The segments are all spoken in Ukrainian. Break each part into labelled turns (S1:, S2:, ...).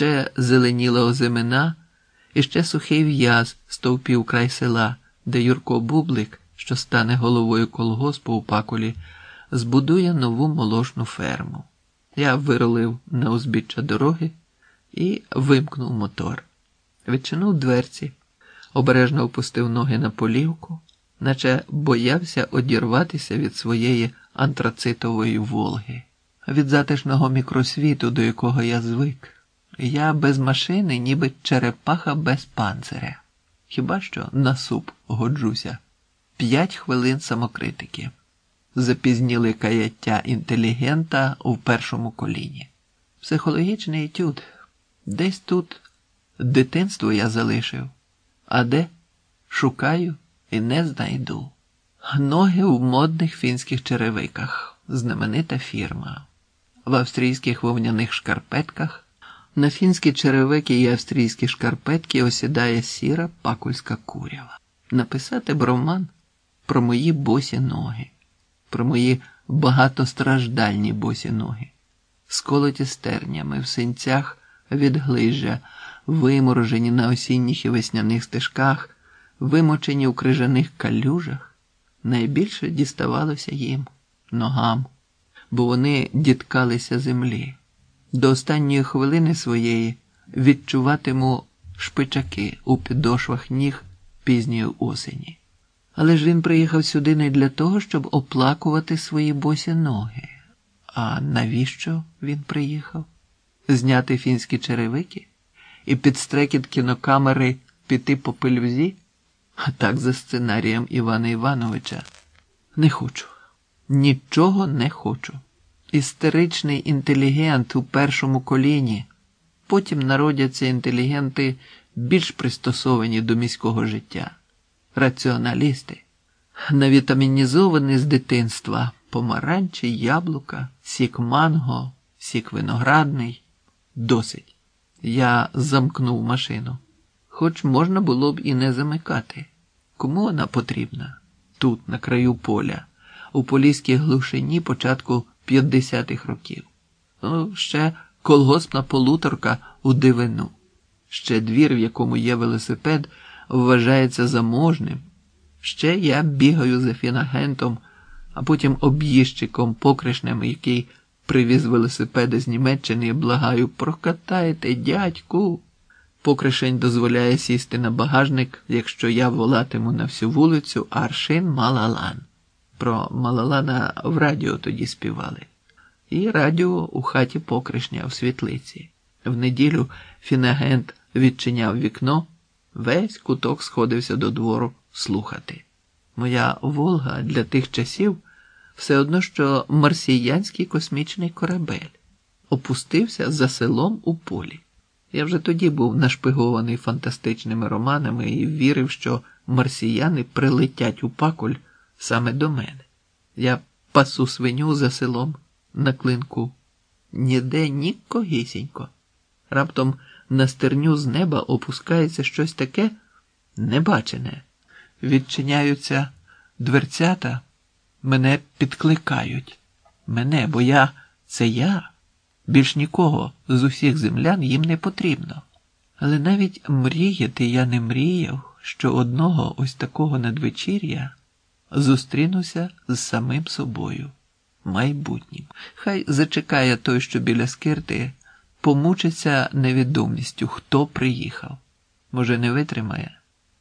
S1: Ще зеленіла озимина, і ще сухий в'яз стовпів край села, де Юрко Бублик, що стане головою колгоспу у пакулі, збудує нову молочну ферму. Я виролив на узбіччя дороги і вимкнув мотор. Відчинув дверці, обережно опустив ноги на полівку, наче боявся одірватися від своєї антрацитової Волги, від затишного мікросвіту, до якого я звик. Я без машини, ніби черепаха без панциря. Хіба що на суп годжуся. П'ять хвилин самокритики. Запізніли каяття інтелігента у першому коліні. Психологічний етюд. Десь тут дитинство я залишив, а де шукаю і не знайду. Ноги в модних фінських черевиках, знаменита фірма, в австрійських вовняних шкарпетках. На фінські черевики і австрійські шкарпетки осідає сіра пакульська курява. Написати б роман про мої босі ноги, про мої багатостраждальні босі ноги, сколоті стернями в синцях від глижжя, виморожені на осінніх і весняних стежках, вимочені у крижаних калюжах, найбільше діставалося їм ногам, бо вони діткалися землі. До останньої хвилини своєї відчуватиму шпичаки у підошвах ніг пізньої осені. Але ж він приїхав сюди не для того, щоб оплакувати свої босі ноги. А навіщо він приїхав? Зняти фінські черевики і під стрекіт кінокамери піти по пельвзі? А так за сценарієм Івана Івановича. Не хочу. Нічого не хочу істеричний інтелігент у першому коліні, потім народяться інтелігенти більш пристосовані до міського життя, раціоналісти, навітамінізовані з дитинства, помаранчі, яблука, сік манго, сік виноградний. Досить. Я замкнув машину. Хоч можна було б і не замикати. Кому вона потрібна? Тут, на краю поля, у поліській глушині початку 50-х років. Ну, ще колгоспна полуторка у дивину. Ще двір, в якому є велосипед, вважається заможним. Ще я бігаю за фінагентом, а потім об'їжджиком покришнем, який привіз велосипеди з Німеччини і благаю, прокатайте, дядьку. Покришень дозволяє сісти на багажник, якщо я волатиму на всю вулицю Аршин Малалан. Про Малалана в радіо тоді співали. І радіо у хаті покришня в світлиці. В неділю фінагент відчиняв вікно, весь куток сходився до двору слухати. Моя Волга для тих часів все одно, що марсіянський космічний корабель опустився за селом у полі. Я вже тоді був нашпигований фантастичними романами і вірив, що марсіяни прилетять у пакуль саме до мене. Я пасу свиню за селом на клинку. Ніде нікогісінько. Раптом на стерню з неба опускається щось таке небачене. Відчиняються дверцята, мене підкликають. Мене, бо я це я. Більш нікого з усіх землян їм не потрібно. Але навіть мріяти я не мріяв, що одного ось такого надвечір'я зустрінуся з самим собою, майбутнім. Хай зачекає той, що біля скирти, помучиться невідомістю, хто приїхав. Може, не витримає,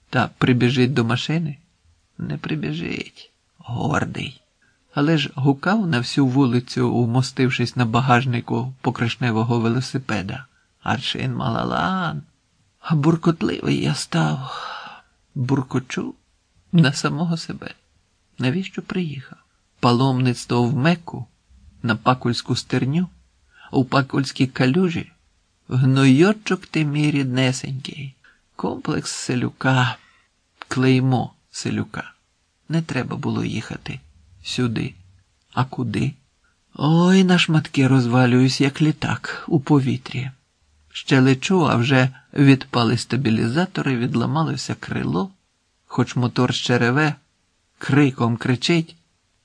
S1: та прибіжить до машини? Не прибіжить, гордий. Але ж гукав на всю вулицю, вмостившись на багажнику покришневого велосипеда. Аршин Малалан. А буркотливий я став, буркочу на самого себе. Навіщо приїхав? Паломництво в Мекку, на пакульську стерню, у пакульській калюжі, гнойочок ти мій ріднесенький, комплекс селюка, клеймо селюка. Не треба було їхати сюди. А куди? Ой, на шматки розвалююсь, як літак у повітрі. Ще лечу, а вже відпали стабілізатори, відламалося крило, хоч мотор ще реве криком кричить,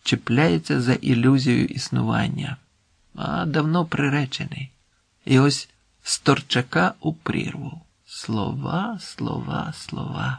S1: чіпляється за ілюзію існування, а давно приречений. І ось з торчака у прірву. Слова, слова, слова.